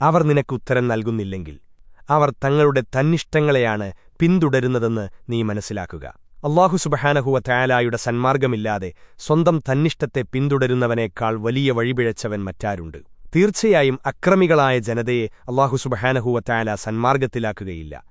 അവർ നിനക്കുത്തരം നൽകുന്നില്ലെങ്കിൽ അവർ തങ്ങളുടെ തന്നിഷ്ടങ്ങളെയാണ് പിന്തുടരുന്നതെന്ന് നീ മനസ്സിലാക്കുക. അള്ളാഹു സുബഹാനഹുവ തയാലായുടെ സന്മാർഗമില്ലാതെ സ്വന്തം തന്നിഷ്ടത്തെ പിന്തുടരുന്നവനേക്കാൾ വലിയ വഴിപിഴച്ചവൻ മറ്റാരുണ്ട്? തീർച്ചയായും അക്രമികളായ ജനതയെ അള്ളാഹു സുബഹാനഹുവ തയാല സന്മാർഗത്തിലാക്കുകയില്ല.